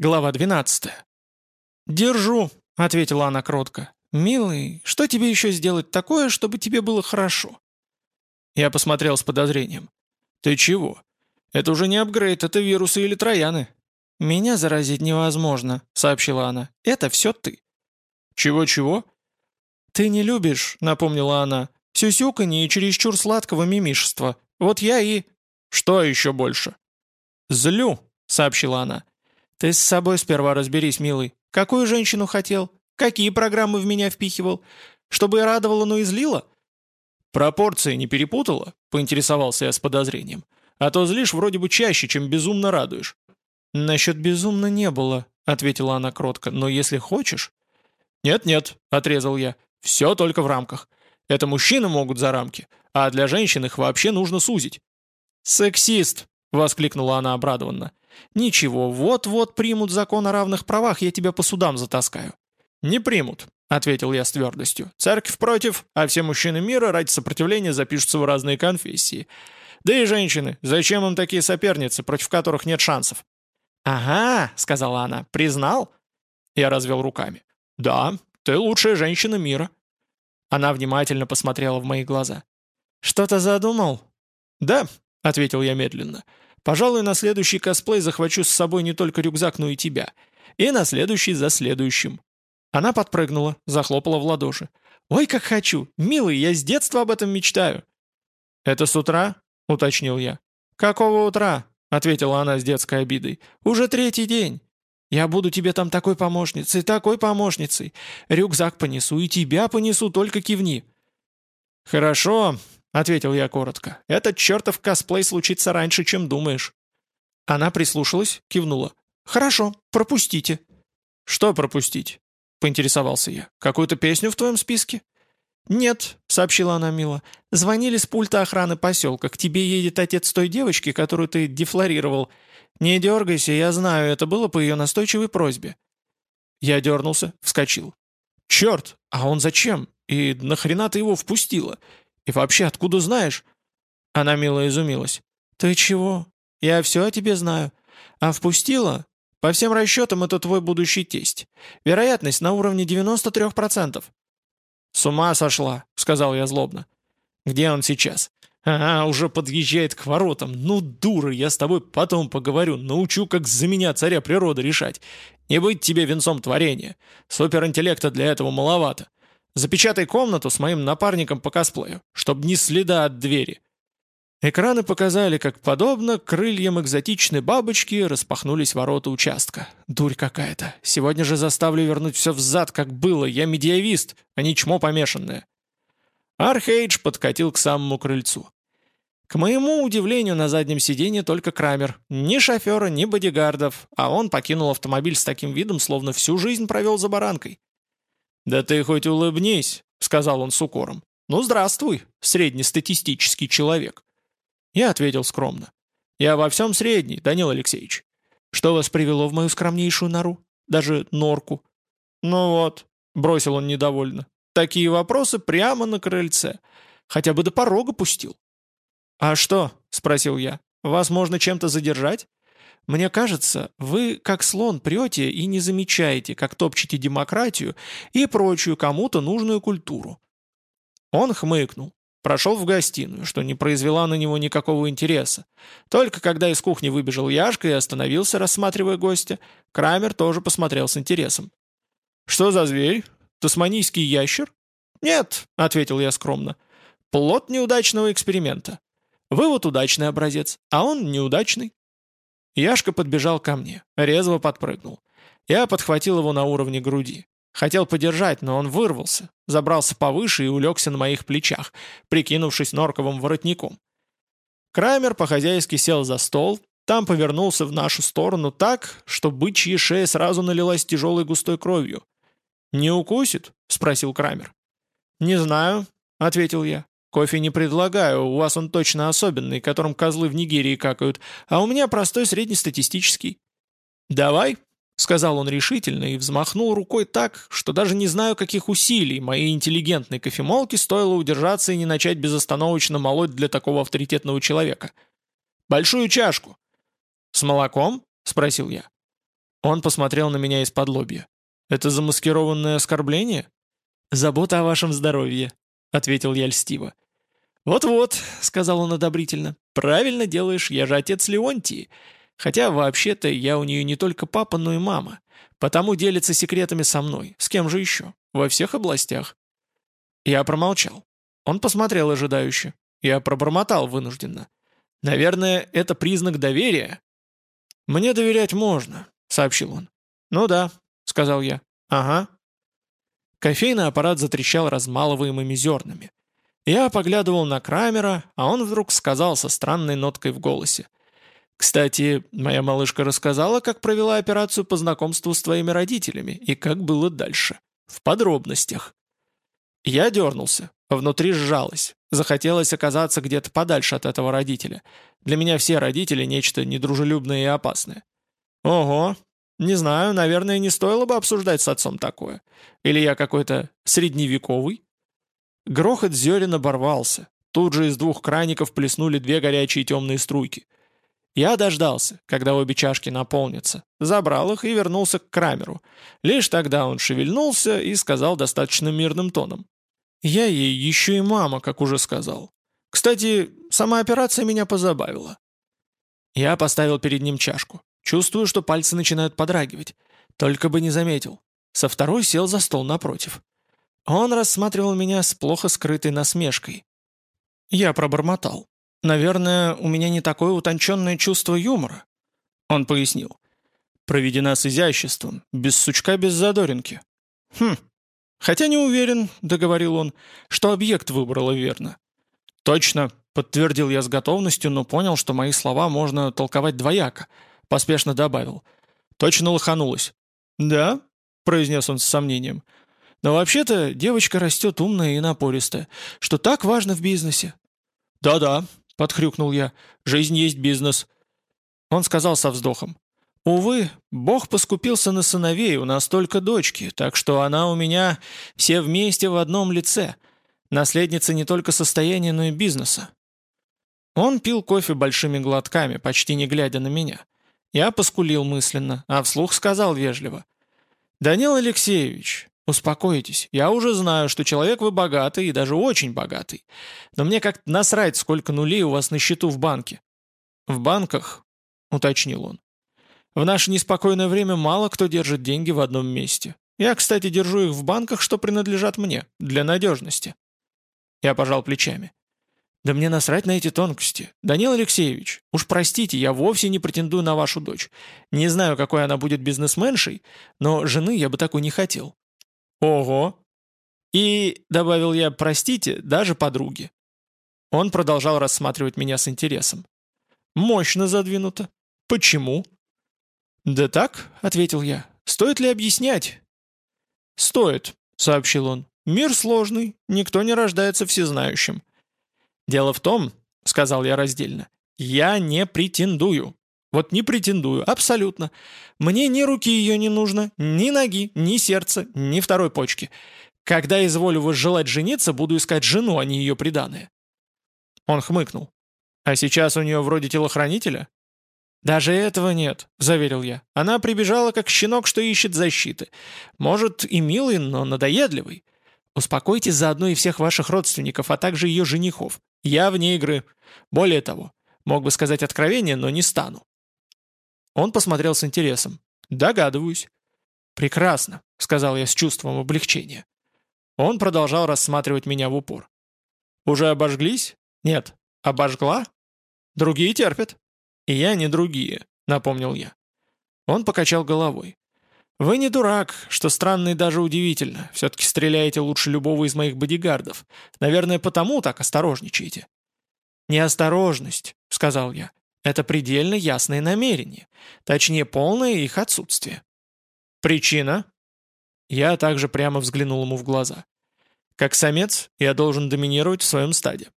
Глава 12. «Держу», — ответила она кротко. «Милый, что тебе еще сделать такое, чтобы тебе было хорошо?» Я посмотрел с подозрением. «Ты чего? Это уже не апгрейд, это вирусы или трояны». «Меня заразить невозможно», — сообщила она. «Это все ты». «Чего-чего?» «Ты не любишь», — напомнила она, — «сюсюканье и чересчур сладкого мимишества. Вот я и...» «Что еще больше?» «Злю», — сообщила она. «Ты с собой сперва разберись, милый. Какую женщину хотел? Какие программы в меня впихивал? Чтобы я радовала, но и злила?» «Пропорции не перепутала?» — поинтересовался я с подозрением. «А то злишь вроде бы чаще, чем безумно радуешь». «Насчет безумно не было», — ответила она кротко. «Но если хочешь...» «Нет-нет», — отрезал я. «Все только в рамках. Это мужчины могут за рамки, а для женщин их вообще нужно сузить». «Сексист!» — воскликнула она обрадованно. «Ничего, вот-вот примут закон о равных правах, я тебя по судам затаскаю». «Не примут», — ответил я с твердостью. «Церковь против, а все мужчины мира ради сопротивления запишутся в разные конфессии. Да и женщины, зачем им такие соперницы, против которых нет шансов?» «Ага», — сказала она, — «признал?» Я развел руками. «Да, ты лучшая женщина мира». Она внимательно посмотрела в мои глаза. «Что-то задумал?» «Да», — ответил я медленно. Пожалуй, на следующий косплей захвачу с собой не только рюкзак, но и тебя. И на следующий за следующим». Она подпрыгнула, захлопала в ладоши. «Ой, как хочу! Милый, я с детства об этом мечтаю!» «Это с утра?» — уточнил я. «Какого утра?» — ответила она с детской обидой. «Уже третий день. Я буду тебе там такой помощницей, такой помощницей. Рюкзак понесу и тебя понесу, только кивни». «Хорошо», ответил я коротко. «Этот чертов косплей случится раньше, чем думаешь». Она прислушалась, кивнула. «Хорошо, пропустите». «Что пропустить?» — поинтересовался я. «Какую-то песню в твоем списке?» «Нет», — сообщила она мило. «Звонили с пульта охраны поселка. К тебе едет отец той девочки, которую ты дефлорировал. Не дергайся, я знаю, это было по ее настойчивой просьбе». Я дернулся, вскочил. «Черт, а он зачем? И нахрена ты его впустила? И вообще, откуда знаешь?» Она мило изумилась. «Ты чего? Я все о тебе знаю. А впустила? По всем расчетам, это твой будущий тесть. Вероятность на уровне 93%. «С ума сошла», — сказал я злобно. «Где он сейчас?» «Ага, уже подъезжает к воротам. Ну, дура, я с тобой потом поговорю. Научу, как за меня царя природы решать. Не быть тебе венцом творения. Суперинтеллекта для этого маловато. Запечатай комнату с моим напарником по косплею, чтобы ни следа от двери». Экраны показали, как, подобно крыльям экзотичной бабочки, распахнулись ворота участка. Дурь какая-то. Сегодня же заставлю вернуть все взад, как было. Я медиавист, а не чмо помешанное. Архейдж подкатил к самому крыльцу. К моему удивлению, на заднем сиденье только Крамер. Ни шофера, ни бодигардов, а он покинул автомобиль с таким видом, словно всю жизнь провел за баранкой. «Да ты хоть улыбнись», — сказал он с укором. «Ну, здравствуй, среднестатистический человек». Я ответил скромно. «Я во всем средний, Данил Алексеевич. Что вас привело в мою скромнейшую нору? Даже норку?» «Ну вот», — бросил он недовольно. «Такие вопросы прямо на крыльце. Хотя бы до порога пустил». «А что?» — спросил я. «Вас можно чем-то задержать?» Мне кажется, вы, как слон, прете и не замечаете, как топчете демократию и прочую кому-то нужную культуру». Он хмыкнул, прошел в гостиную, что не произвела на него никакого интереса. Только когда из кухни выбежал Яшка и остановился, рассматривая гостя, Крамер тоже посмотрел с интересом. «Что за зверь? Тасманийский ящер?» «Нет», — ответил я скромно. «Плод неудачного эксперимента. Вывод удачный образец, а он неудачный». Яшка подбежал ко мне, резво подпрыгнул. Я подхватил его на уровне груди. Хотел подержать, но он вырвался, забрался повыше и улегся на моих плечах, прикинувшись норковым воротником. Крамер по-хозяйски сел за стол, там повернулся в нашу сторону так, что бычья шея сразу налилась тяжелой густой кровью. «Не укусит?» — спросил Крамер. «Не знаю», — ответил я. Кофе не предлагаю, у вас он точно особенный, которым козлы в Нигерии какают, а у меня простой среднестатистический». «Давай», — сказал он решительно и взмахнул рукой так, что даже не знаю, каких усилий моей интеллигентной кофемолки стоило удержаться и не начать безостановочно молоть для такого авторитетного человека. «Большую чашку». «С молоком?» — спросил я. Он посмотрел на меня из-под лобья. «Это замаскированное оскорбление?» «Забота о вашем здоровье», — ответил я льстиво. «Вот-вот», — сказал он одобрительно, — «правильно делаешь, я же отец Леонтии. Хотя вообще-то я у нее не только папа, но и мама. Потому делится секретами со мной. С кем же еще? Во всех областях». Я промолчал. Он посмотрел ожидающе. Я пробормотал вынужденно. «Наверное, это признак доверия?» «Мне доверять можно», — сообщил он. «Ну да», — сказал я. «Ага». Кофейный аппарат затрещал размалываемыми зернами. Я поглядывал на Крамера, а он вдруг сказал со странной ноткой в голосе. «Кстати, моя малышка рассказала, как провела операцию по знакомству с твоими родителями и как было дальше. В подробностях». Я дернулся, внутри сжалось. Захотелось оказаться где-то подальше от этого родителя. Для меня все родители — нечто недружелюбное и опасное. «Ого, не знаю, наверное, не стоило бы обсуждать с отцом такое. Или я какой-то средневековый?» Грохот зерен оборвался. Тут же из двух краников плеснули две горячие темные струйки. Я дождался, когда обе чашки наполнятся, забрал их и вернулся к Крамеру. Лишь тогда он шевельнулся и сказал достаточно мирным тоном. «Я ей еще и мама, как уже сказал. Кстати, сама операция меня позабавила». Я поставил перед ним чашку. Чувствую, что пальцы начинают подрагивать. Только бы не заметил. Со второй сел за стол напротив. Он рассматривал меня с плохо скрытой насмешкой. Я пробормотал. «Наверное, у меня не такое утонченное чувство юмора». Он пояснил. «Проведена с изяществом, без сучка, без задоринки». «Хм, хотя не уверен», — договорил он, — «что объект выбрала верно». «Точно», — подтвердил я с готовностью, но понял, что мои слова можно толковать двояко. Поспешно добавил. «Точно лоханулась». «Да?» — произнес он с сомнением. Но вообще-то девочка растет умная и напористая, что так важно в бизнесе». «Да-да», — подхрюкнул я, — «жизнь есть бизнес». Он сказал со вздохом. «Увы, Бог поскупился на сыновей, у нас только дочки, так что она у меня все вместе в одном лице. Наследница не только состояния, но и бизнеса». Он пил кофе большими глотками, почти не глядя на меня. Я поскулил мысленно, а вслух сказал вежливо. «Данил Алексеевич, «Успокойтесь, я уже знаю, что человек вы богатый и даже очень богатый. Но мне как-то насрать, сколько нулей у вас на счету в банке». «В банках?» — уточнил он. «В наше неспокойное время мало кто держит деньги в одном месте. Я, кстати, держу их в банках, что принадлежат мне, для надежности». Я пожал плечами. «Да мне насрать на эти тонкости. Данил Алексеевич, уж простите, я вовсе не претендую на вашу дочь. Не знаю, какой она будет бизнесменшей, но жены я бы такой не хотел. «Ого!» «И», — добавил я, — «простите, даже подруги». Он продолжал рассматривать меня с интересом. «Мощно задвинуто. Почему?» «Да так», — ответил я. «Стоит ли объяснять?» «Стоит», — сообщил он. «Мир сложный, никто не рождается всезнающим». «Дело в том», — сказал я раздельно, — «я не претендую. Вот не претендую, абсолютно. Мне ни руки ее не нужно, ни ноги, ни сердца, ни второй почки. Когда изволю возжелать жениться, буду искать жену, а не ее приданое». Он хмыкнул. «А сейчас у нее вроде телохранителя?» «Даже этого нет», — заверил я. «Она прибежала, как щенок, что ищет защиты. Может, и милый, но надоедливый. Успокойте заодно и всех ваших родственников, а также ее женихов. Я вне игры. Более того, мог бы сказать откровение, но не стану. Он посмотрел с интересом. «Догадываюсь». «Прекрасно», — сказал я с чувством облегчения. Он продолжал рассматривать меня в упор. «Уже обожглись? Нет. Обожгла? Другие терпят». «И я не другие», — напомнил я. Он покачал головой. «Вы не дурак, что странно и даже удивительно. Все-таки стреляете лучше любого из моих бодигардов. Наверное, потому так осторожничаете». «Неосторожность», — сказал я. Это предельно ясное намерение, точнее полное их отсутствие. Причина? Я также прямо взглянул ему в глаза. Как самец, я должен доминировать в своем стаде.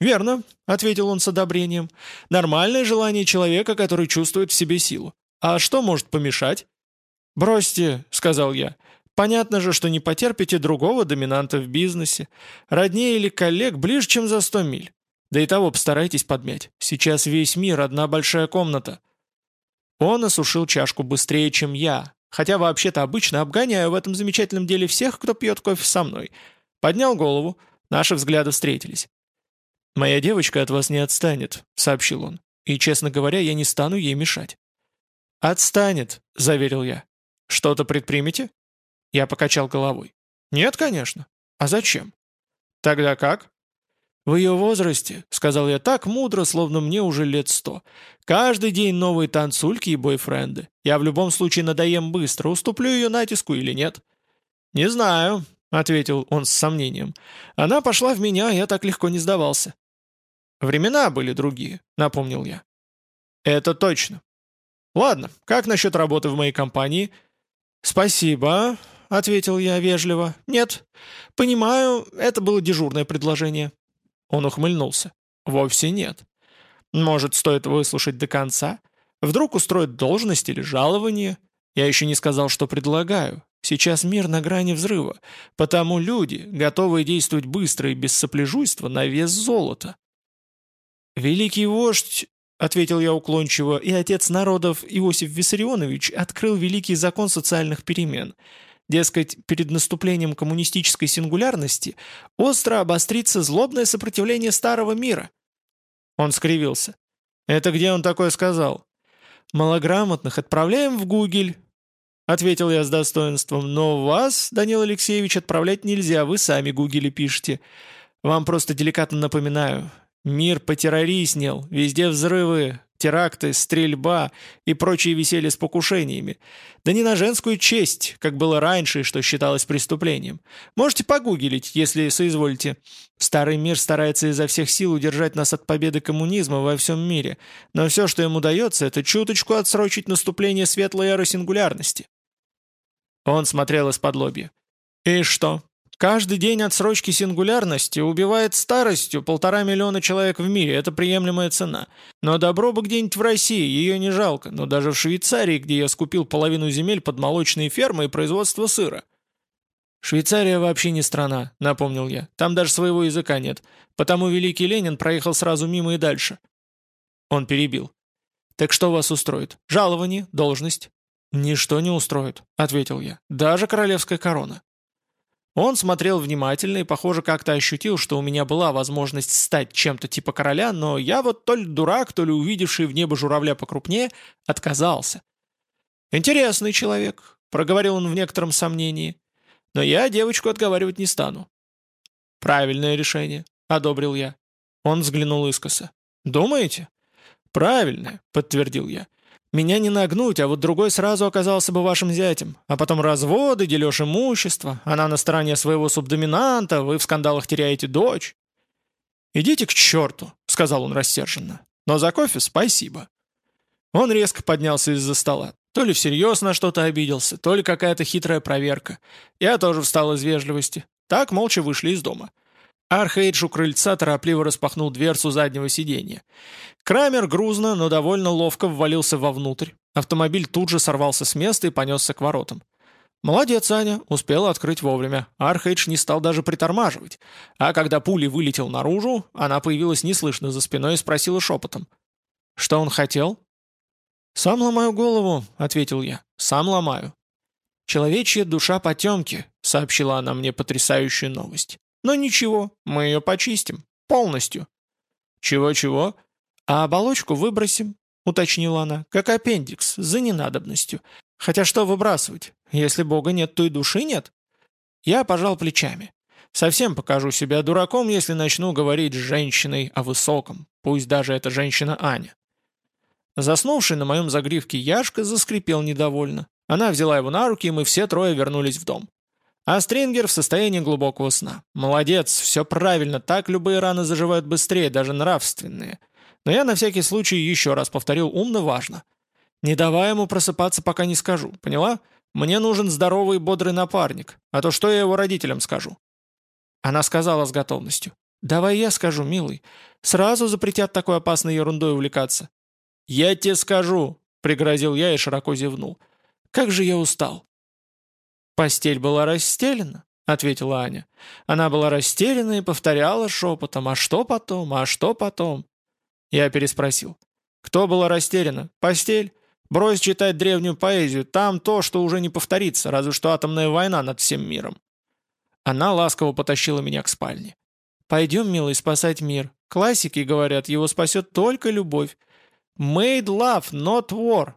«Верно», — ответил он с одобрением. «Нормальное желание человека, который чувствует в себе силу. А что может помешать?» «Бросьте», — сказал я. «Понятно же, что не потерпите другого доминанта в бизнесе. Роднее или коллег ближе, чем за сто миль. Да и того постарайтесь подмять. Сейчас весь мир — одна большая комната». Он осушил чашку быстрее, чем я, хотя вообще-то обычно обгоняю в этом замечательном деле всех, кто пьет кофе со мной. Поднял голову, наши взгляды встретились. «Моя девочка от вас не отстанет», — сообщил он. «И, честно говоря, я не стану ей мешать». «Отстанет», — заверил я. «Что-то предпримете?» Я покачал головой. «Нет, конечно. А зачем?» «Тогда как?» «В ее возрасте», — сказал я так мудро, словно мне уже лет сто. «Каждый день новые танцульки и бойфренды. Я в любом случае надоем быстро, уступлю ее натиску или нет». «Не знаю», — ответил он с сомнением. «Она пошла в меня, я так легко не сдавался». «Времена были другие», — напомнил я. «Это точно». «Ладно, как насчет работы в моей компании?» «Спасибо», — ответил я вежливо. «Нет. Понимаю, это было дежурное предложение». Он ухмыльнулся. «Вовсе нет. Может, стоит выслушать до конца? Вдруг устроит должность или жалование? Я еще не сказал, что предлагаю. Сейчас мир на грани взрыва, потому люди, готовые действовать быстро и без сопляжуйства, на вес золота». «Великий вождь», — ответил я уклончиво, и отец народов Иосиф Виссарионович открыл великий закон социальных перемен — Дескать, перед наступлением коммунистической сингулярности остро обострится злобное сопротивление старого мира. Он скривился. «Это где он такое сказал?» «Малограмотных отправляем в Гугель», — ответил я с достоинством. «Но вас, Данил Алексеевич, отправлять нельзя, вы сами Гугели пишете. Вам просто деликатно напоминаю. Мир потеррориснел, везде взрывы, теракты, стрельба и прочие веселье с покушениями. Да не на женскую честь, как было раньше, что считалось преступлением. Можете погуглить, если соизволите. Старый мир старается изо всех сил удержать нас от победы коммунизма во всем мире, но все, что ему удается, это чуточку отсрочить наступление светлой эры сингулярности. Он смотрел из-под лобья. «И что? Каждый день отсрочки сингулярности убивает старостью полтора миллиона человек в мире, это приемлемая цена. Но добро бы где-нибудь в России, ее не жалко, но даже в Швейцарии, где я скупил половину земель под молочные фермы и производство сыра. «Швейцария вообще не страна», — напомнил я. «Там даже своего языка нет. Потому великий Ленин проехал сразу мимо и дальше». Он перебил. «Так что вас устроит? Жалование? Должность?» «Ничто не устроит», — ответил я. «Даже королевская корона». Он смотрел внимательно и, похоже, как-то ощутил, что у меня была возможность стать чем-то типа короля, но я вот то ли дурак, то ли увидевший в небо журавля покрупнее, отказался. «Интересный человек», — проговорил он в некотором сомнении, «но я девочку отговаривать не стану». «Правильное решение», — одобрил я. Он взглянул искоса. «Думаете?» «Правильное», — подтвердил я. Меня не нагнуть, а вот другой сразу оказался бы вашим зятем. А потом разводы, дележ имущества, она на стороне своего субдоминанта, вы в скандалах теряете дочь». «Идите к черту», — сказал он рассерженно. «Но за кофе спасибо». Он резко поднялся из-за стола. То ли всерьез на что-то обиделся, то ли какая-то хитрая проверка. Я тоже встал из вежливости. Так молча вышли из дома. Архейдж у крыльца торопливо распахнул дверцу заднего сиденья. Крамер грузно, но довольно ловко ввалился вовнутрь. Автомобиль тут же сорвался с места и понесся к воротам. «Молодец, Аня, успела открыть вовремя. Архейдж не стал даже притормаживать. А когда пули вылетел наружу, она появилась неслышно за спиной и спросила шепотом. «Что он хотел?» «Сам ломаю голову», — ответил я. «Сам ломаю». «Человечья душа потемки», — сообщила она мне потрясающую новость. Но ничего, мы ее почистим. Полностью. Чего-чего? А оболочку выбросим, уточнила она, как аппендикс, за ненадобностью. Хотя что выбрасывать? Если Бога нет, то и души нет. Я пожал плечами. Совсем покажу себя дураком, если начну говорить с женщиной о высоком, пусть даже это женщина Аня. Заснувший на моем загривке Яшка заскрипел недовольно. Она взяла его на руки, и мы все трое вернулись в дом. А Стрингер в состоянии глубокого сна. Молодец, все правильно, так любые раны заживают быстрее, даже нравственные. Но я на всякий случай еще раз повторил умно важно. Не давай ему просыпаться, пока не скажу, поняла? Мне нужен здоровый бодрый напарник, а то что я его родителям скажу?» Она сказала с готовностью. «Давай я скажу, милый. Сразу запретят такой опасной ерундой увлекаться». «Я тебе скажу», — пригрозил я и широко зевнул. «Как же я устал». «Постель была расстелена», — ответила Аня. Она была растеряна и повторяла шепотом «А что потом? А что потом?» Я переспросил. «Кто была растеряна? Постель? Брось читать древнюю поэзию, там то, что уже не повторится, разве что атомная война над всем миром». Она ласково потащила меня к спальне. «Пойдем, милый, спасать мир. Классики говорят, его спасет только любовь. Made love, not war.